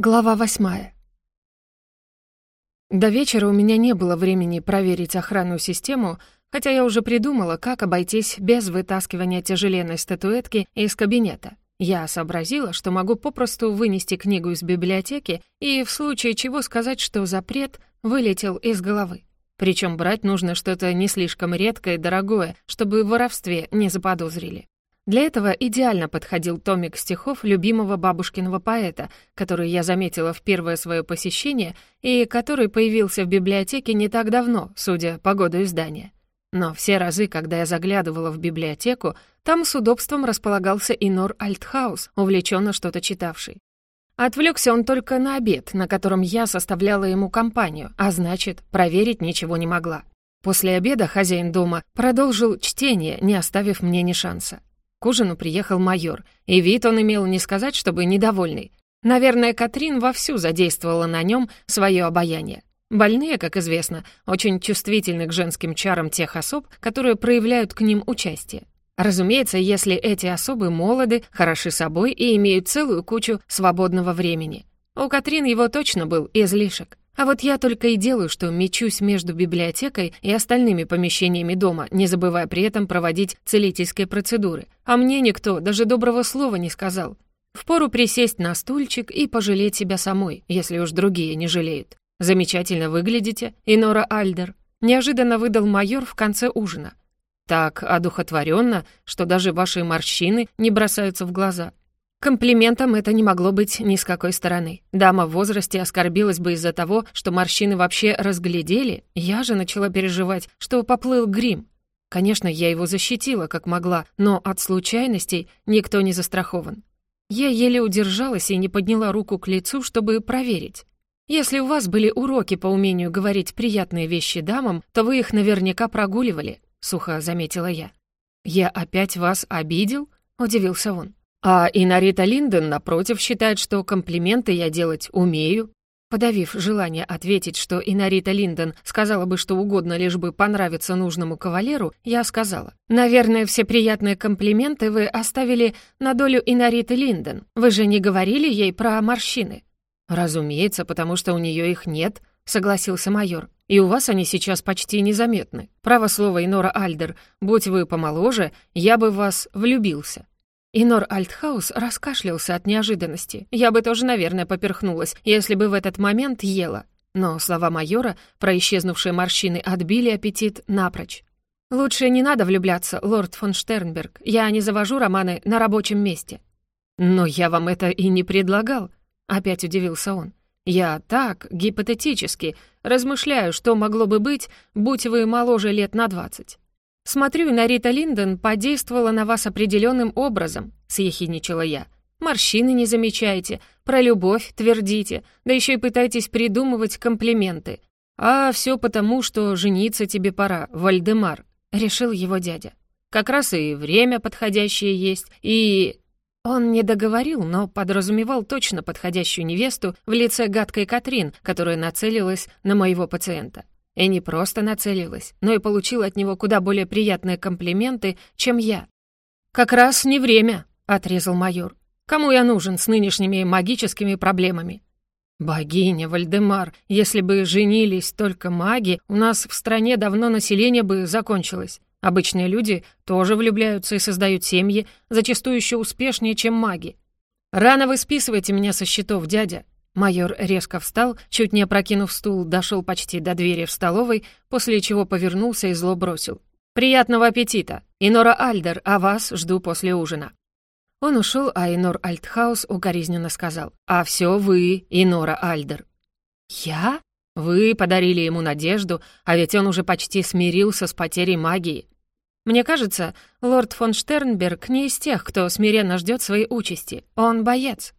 Глава восьмая. До вечера у меня не было времени проверить охранную систему, хотя я уже придумала, как обойтись без вытаскивания тяжеленной статуэтки из кабинета. Я сообразила, что могу попросту вынести книгу из библиотеки и в случае чего сказать, что запрет вылетел из головы. Причем брать нужно что-то не слишком редкое и дорогое, чтобы в воровстве не заподозрили. Для этого идеально подходил томик стихов любимого бабушкиного поэта, который я заметила в первое свое посещение и который появился в библиотеке не так давно, судя по году издания. Но все разы, когда я заглядывала в библиотеку, там с удобством располагался Инор Альтхаус, увлеченно что-то читавший. Отвлекся он только на обед, на котором я составляла ему компанию, а значит, проверить ничего не могла. После обеда хозяин дома продолжил чтение, не оставив мне ни шанса. К ужину приехал майор, и вид он имел не сказать, чтобы недовольный. Наверное, Катрин вовсю задействовала на нем свое обаяние. Больные, как известно, очень чувствительны к женским чарам тех особ, которые проявляют к ним участие. Разумеется, если эти особы молоды, хороши собой и имеют целую кучу свободного времени. У Катрин его точно был излишек. А вот я только и делаю, что мечусь между библиотекой и остальными помещениями дома, не забывая при этом проводить целительские процедуры. А мне никто даже доброго слова не сказал. Впору присесть на стульчик и пожалеть себя самой, если уж другие не жалеют. Замечательно выглядите, Инора Альдер. Неожиданно выдал майор в конце ужина. Так одухотворенно, что даже ваши морщины не бросаются в глаза. Комплиментом это не могло быть ни с какой стороны. Дама в возрасте оскорбилась бы из-за того, что морщины вообще разглядели, я же начала переживать, что поплыл грим. Конечно, я его защитила, как могла, но от случайностей никто не застрахован. Я еле удержалась и не подняла руку к лицу, чтобы проверить. Если у вас были уроки по умению говорить приятные вещи дамам, то вы их наверняка прогуливали, — сухо заметила я. «Я опять вас обидел?» — удивился он. А Инарита Линден, напротив, считает, что комплименты я делать умею. Подавив желание ответить, что Инарита Линден сказала бы что угодно, лишь бы понравиться нужному кавалеру, я сказала, «Наверное, все приятные комплименты вы оставили на долю Инариты Линден. Вы же не говорили ей про морщины?» «Разумеется, потому что у нее их нет», — согласился майор. «И у вас они сейчас почти незаметны. Право слово, Инора Альдер, будь вы помоложе, я бы в вас влюбился». Инор Альтхаус раскашлялся от неожиданности. Я бы тоже, наверное, поперхнулась, если бы в этот момент ела. Но слова майора про исчезнувшие морщины отбили аппетит напрочь. «Лучше не надо влюбляться, лорд фон Штернберг. Я не завожу романы на рабочем месте». «Но я вам это и не предлагал», — опять удивился он. «Я так, гипотетически, размышляю, что могло бы быть, будь вы моложе лет на двадцать. «Смотрю, на Рита Линден подействовала на вас определенным образом», — съехидничала я. «Морщины не замечаете, про любовь твердите, да еще и пытаетесь придумывать комплименты. А все потому, что жениться тебе пора, Вальдемар», — решил его дядя. «Как раз и время подходящее есть, и...» Он не договорил, но подразумевал точно подходящую невесту в лице гадкой Катрин, которая нацелилась на моего пациента. И не просто нацелилась, но и получила от него куда более приятные комплименты, чем я. «Как раз не время», — отрезал майор. «Кому я нужен с нынешними магическими проблемами?» «Богиня, Вальдемар, если бы женились только маги, у нас в стране давно население бы закончилось. Обычные люди тоже влюбляются и создают семьи, зачастую еще успешнее, чем маги. Рано вы списываете меня со счетов, дядя. Майор резко встал, чуть не опрокинув стул, дошел почти до двери в столовой, после чего повернулся и зло бросил. «Приятного аппетита! Инора Альдер, а вас жду после ужина». Он ушел, а Инор Альтхаус укоризненно сказал. «А все вы, Инора Альдер». «Я?» «Вы подарили ему надежду, а ведь он уже почти смирился с потерей магии». «Мне кажется, лорд фон Штернберг не из тех, кто смиренно ждет своей участи. Он боец».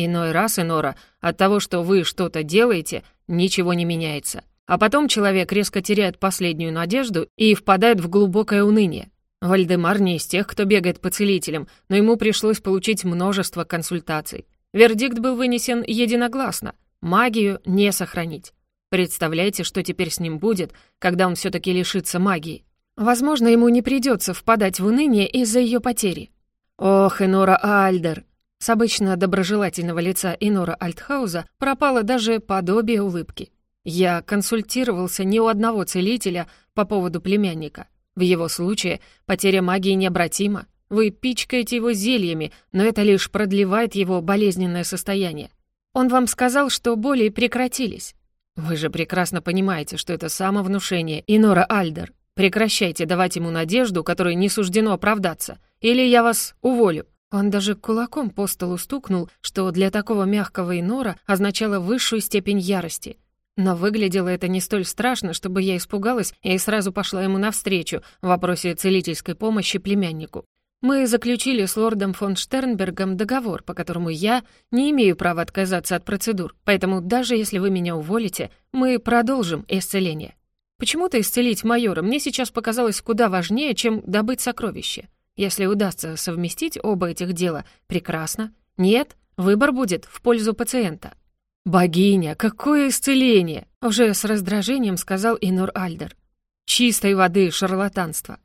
Иной раз, Инора, от того, что вы что-то делаете, ничего не меняется. А потом человек резко теряет последнюю надежду и впадает в глубокое уныние. Вальдемар не из тех, кто бегает по целителям, но ему пришлось получить множество консультаций. Вердикт был вынесен единогласно. Магию не сохранить. Представляете, что теперь с ним будет, когда он все таки лишится магии? Возможно, ему не придется впадать в уныние из-за ее потери. Ох, Энора Альдер, С обычно доброжелательного лица Инора Альтхауза пропало даже подобие улыбки. Я консультировался не у одного целителя по поводу племянника. В его случае потеря магии необратима. Вы пичкаете его зельями, но это лишь продлевает его болезненное состояние. Он вам сказал, что боли прекратились. Вы же прекрасно понимаете, что это самовнушение, Инора Альдер. Прекращайте давать ему надежду, которой не суждено оправдаться, или я вас уволю. Он даже кулаком по столу стукнул, что для такого мягкого инора означало высшую степень ярости. Но выглядело это не столь страшно, чтобы я испугалась и сразу пошла ему навстречу в вопросе целительской помощи племяннику. Мы заключили с лордом фон Штернбергом договор, по которому я не имею права отказаться от процедур, поэтому даже если вы меня уволите, мы продолжим исцеление. Почему-то исцелить майора мне сейчас показалось куда важнее, чем добыть сокровище. Если удастся совместить оба этих дела, прекрасно. Нет, выбор будет в пользу пациента. «Богиня, какое исцеление!» — уже с раздражением сказал Инур Альдер. «Чистой воды шарлатанство».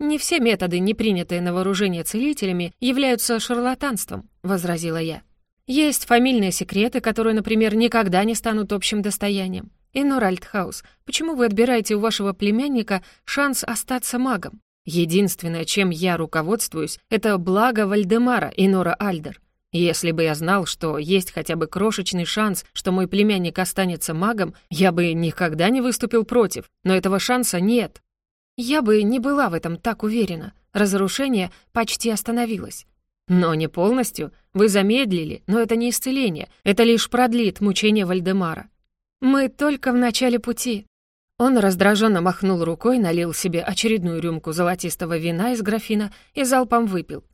«Не все методы, не принятые на вооружение целителями, являются шарлатанством», — возразила я. «Есть фамильные секреты, которые, например, никогда не станут общим достоянием. Инур Альтхаус, почему вы отбираете у вашего племянника шанс остаться магом? Единственное, чем я руководствуюсь, это благо Вальдемара и Нора Альдер. Если бы я знал, что есть хотя бы крошечный шанс, что мой племянник останется магом, я бы никогда не выступил против, но этого шанса нет. Я бы не была в этом так уверена. Разрушение почти остановилось. Но не полностью. Вы замедлили, но это не исцеление. Это лишь продлит мучение Вальдемара. Мы только в начале пути. Он раздраженно махнул рукой, налил себе очередную рюмку золотистого вина из графина и залпом выпил.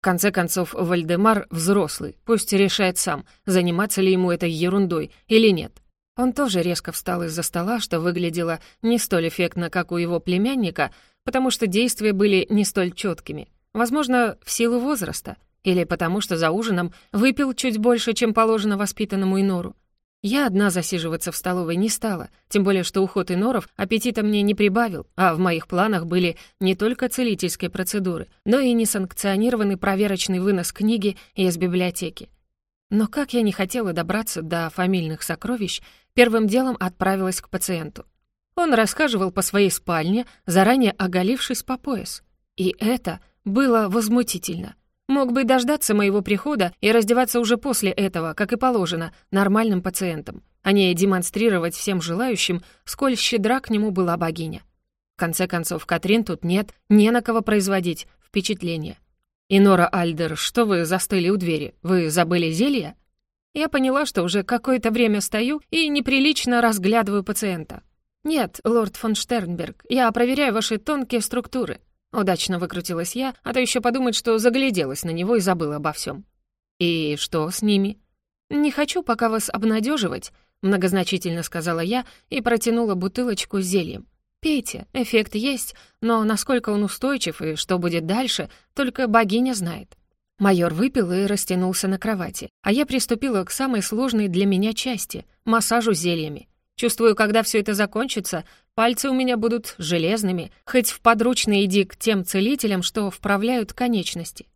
В конце концов, Вальдемар взрослый, пусть решает сам, заниматься ли ему этой ерундой или нет. Он тоже резко встал из-за стола, что выглядело не столь эффектно, как у его племянника, потому что действия были не столь четкими. Возможно, в силу возраста, или потому что за ужином выпил чуть больше, чем положено воспитанному инору. Я одна засиживаться в столовой не стала, тем более что уход иноров аппетита мне не прибавил, а в моих планах были не только целительские процедуры, но и несанкционированный проверочный вынос книги из библиотеки. Но как я не хотела добраться до фамильных сокровищ, первым делом отправилась к пациенту. Он рассказывал по своей спальне, заранее оголившись по пояс. И это было возмутительно. Мог бы дождаться моего прихода и раздеваться уже после этого, как и положено, нормальным пациентам, а не демонстрировать всем желающим, сколь щедра к нему была богиня. В конце концов, Катрин тут нет, не на кого производить впечатление. «Инора Альдер, что вы застыли у двери? Вы забыли зелье?» Я поняла, что уже какое-то время стою и неприлично разглядываю пациента. «Нет, лорд фон Штернберг, я проверяю ваши тонкие структуры. Удачно выкрутилась я, а то еще подумать, что загляделась на него и забыла обо всем. «И что с ними?» «Не хочу пока вас обнадеживать», — многозначительно сказала я и протянула бутылочку с зельем. «Пейте, эффект есть, но насколько он устойчив и что будет дальше, только богиня знает». Майор выпил и растянулся на кровати, а я приступила к самой сложной для меня части — массажу зельями. Чувствую, когда все это закончится, пальцы у меня будут железными, хоть в подручный иди к тем целителям, что вправляют конечности.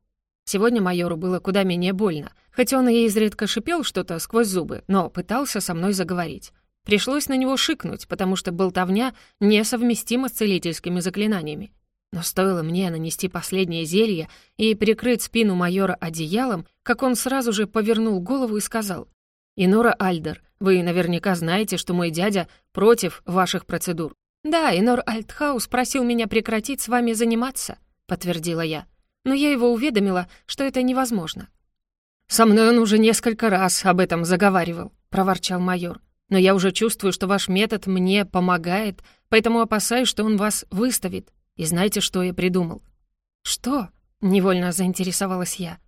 Сегодня майору было куда менее больно, хоть он и изредка шипел что-то сквозь зубы, но пытался со мной заговорить. Пришлось на него шикнуть, потому что болтовня несовместима с целительскими заклинаниями. Но стоило мне нанести последнее зелье и прикрыть спину майора одеялом, как он сразу же повернул голову и сказал, «Инора Альдер, вы наверняка знаете, что мой дядя против ваших процедур». «Да, Инор Альтхаус просил меня прекратить с вами заниматься», — подтвердила я. «Но я его уведомила, что это невозможно». «Со мной он уже несколько раз об этом заговаривал», — проворчал майор. «Но я уже чувствую, что ваш метод мне помогает, поэтому опасаюсь, что он вас выставит. И знаете, что я придумал?» «Что?» — невольно заинтересовалась я.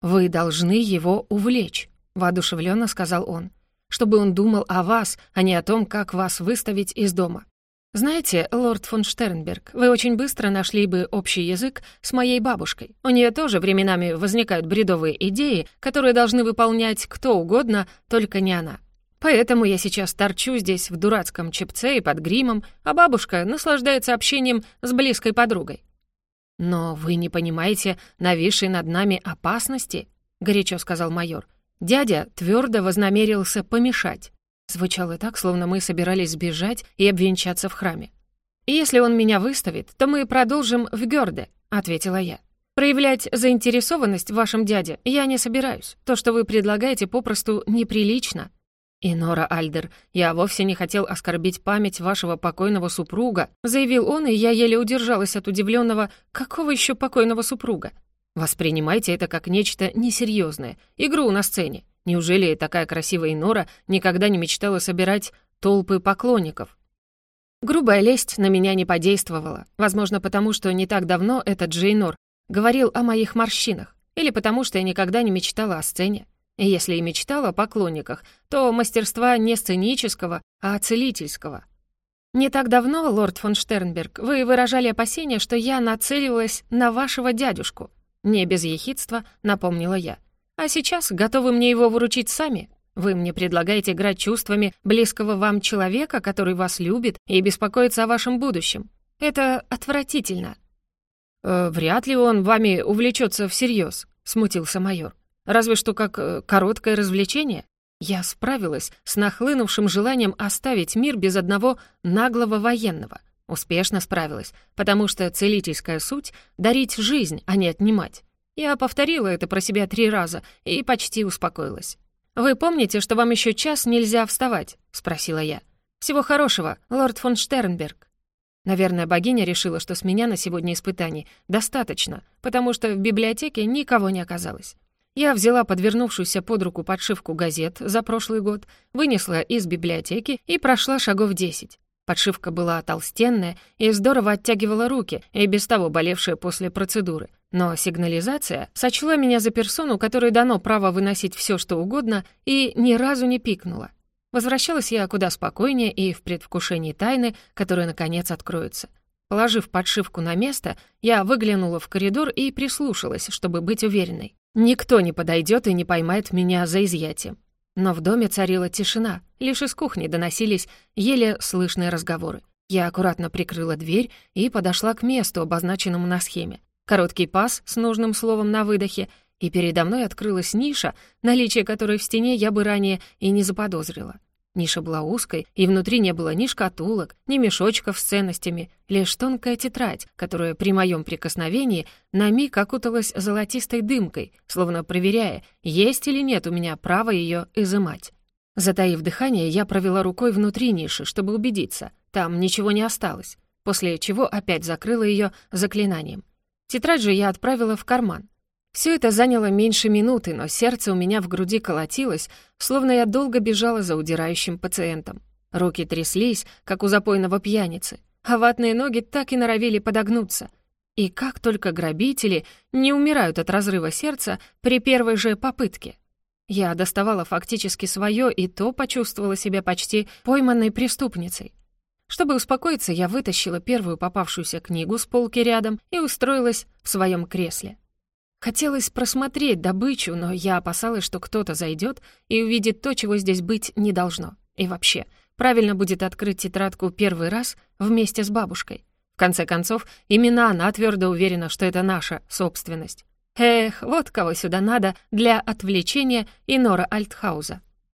«Вы должны его увлечь», — воодушевленно сказал он чтобы он думал о вас, а не о том, как вас выставить из дома. Знаете, лорд фон Штернберг, вы очень быстро нашли бы общий язык с моей бабушкой. У нее тоже временами возникают бредовые идеи, которые должны выполнять кто угодно, только не она. Поэтому я сейчас торчу здесь в дурацком чепце и под гримом, а бабушка наслаждается общением с близкой подругой. Но вы не понимаете нависшей над нами опасности? — горячо сказал майор. «Дядя твердо вознамерился помешать». Звучало так, словно мы собирались сбежать и обвенчаться в храме. «Если он меня выставит, то мы продолжим в Гёрде», — ответила я. «Проявлять заинтересованность в вашем дяде я не собираюсь. То, что вы предлагаете, попросту неприлично». «И, Нора Альдер, я вовсе не хотел оскорбить память вашего покойного супруга», заявил он, и я еле удержалась от удивленного «какого еще покойного супруга?» «Воспринимайте это как нечто несерьезное, игру на сцене. Неужели такая красивая Нора никогда не мечтала собирать толпы поклонников?» Грубая лесть на меня не подействовала. Возможно, потому что не так давно этот Джейнор говорил о моих морщинах, или потому что я никогда не мечтала о сцене. И если и мечтала о поклонниках, то мастерства не сценического, а целительского. Не так давно, лорд фон Штернберг, вы выражали опасение, что я нацеливалась на вашего дядюшку. Не без ехидства, напомнила я. А сейчас готовы мне его выручить сами? Вы мне предлагаете играть чувствами близкого вам человека, который вас любит и беспокоится о вашем будущем. Это отвратительно. «Э, «Вряд ли он вами увлечется всерьез», — смутился майор. Разве что как э, короткое развлечение. Я справилась с нахлынувшим желанием оставить мир без одного наглого военного. Успешно справилась, потому что целительская суть — дарить жизнь, а не отнимать. Я повторила это про себя три раза и почти успокоилась. «Вы помните, что вам еще час нельзя вставать?» — спросила я. «Всего хорошего, лорд фон Штернберг». Наверное, богиня решила, что с меня на сегодня испытаний достаточно, потому что в библиотеке никого не оказалось. Я взяла подвернувшуюся под руку подшивку газет за прошлый год, вынесла из библиотеки и прошла шагов десять. Подшивка была толстенная и здорово оттягивала руки, и без того болевшие после процедуры. Но сигнализация сочла меня за персону, которой дано право выносить все, что угодно, и ни разу не пикнула. Возвращалась я куда спокойнее и в предвкушении тайны, которая, наконец, откроется. Положив подшивку на место, я выглянула в коридор и прислушалась, чтобы быть уверенной. Никто не подойдет и не поймает меня за изъятием. Но в доме царила тишина, лишь из кухни доносились еле слышные разговоры. Я аккуратно прикрыла дверь и подошла к месту, обозначенному на схеме. Короткий пас с нужным словом на выдохе, и передо мной открылась ниша, наличие которой в стене я бы ранее и не заподозрила. Ниша была узкой, и внутри не было ни шкатулок, ни мешочков с ценностями, лишь тонкая тетрадь, которая при моем прикосновении на миг окуталась золотистой дымкой, словно проверяя, есть или нет у меня права ее изымать. Затаив дыхание, я провела рукой внутри ниши, чтобы убедиться, там ничего не осталось, после чего опять закрыла ее заклинанием. Тетрадь же я отправила в карман. Все это заняло меньше минуты, но сердце у меня в груди колотилось, словно я долго бежала за удирающим пациентом. Руки тряслись, как у запойного пьяницы, а ватные ноги так и норовили подогнуться. И как только грабители не умирают от разрыва сердца при первой же попытке. Я доставала фактически свое, и то почувствовала себя почти пойманной преступницей. Чтобы успокоиться, я вытащила первую попавшуюся книгу с полки рядом и устроилась в своем кресле. Хотелось просмотреть добычу, но я опасалась, что кто-то зайдет и увидит то, чего здесь быть не должно. И вообще, правильно будет открыть тетрадку первый раз вместе с бабушкой. В конце концов, именно она твердо уверена, что это наша собственность. Эх, вот кого сюда надо для отвлечения Инора Альтхауза.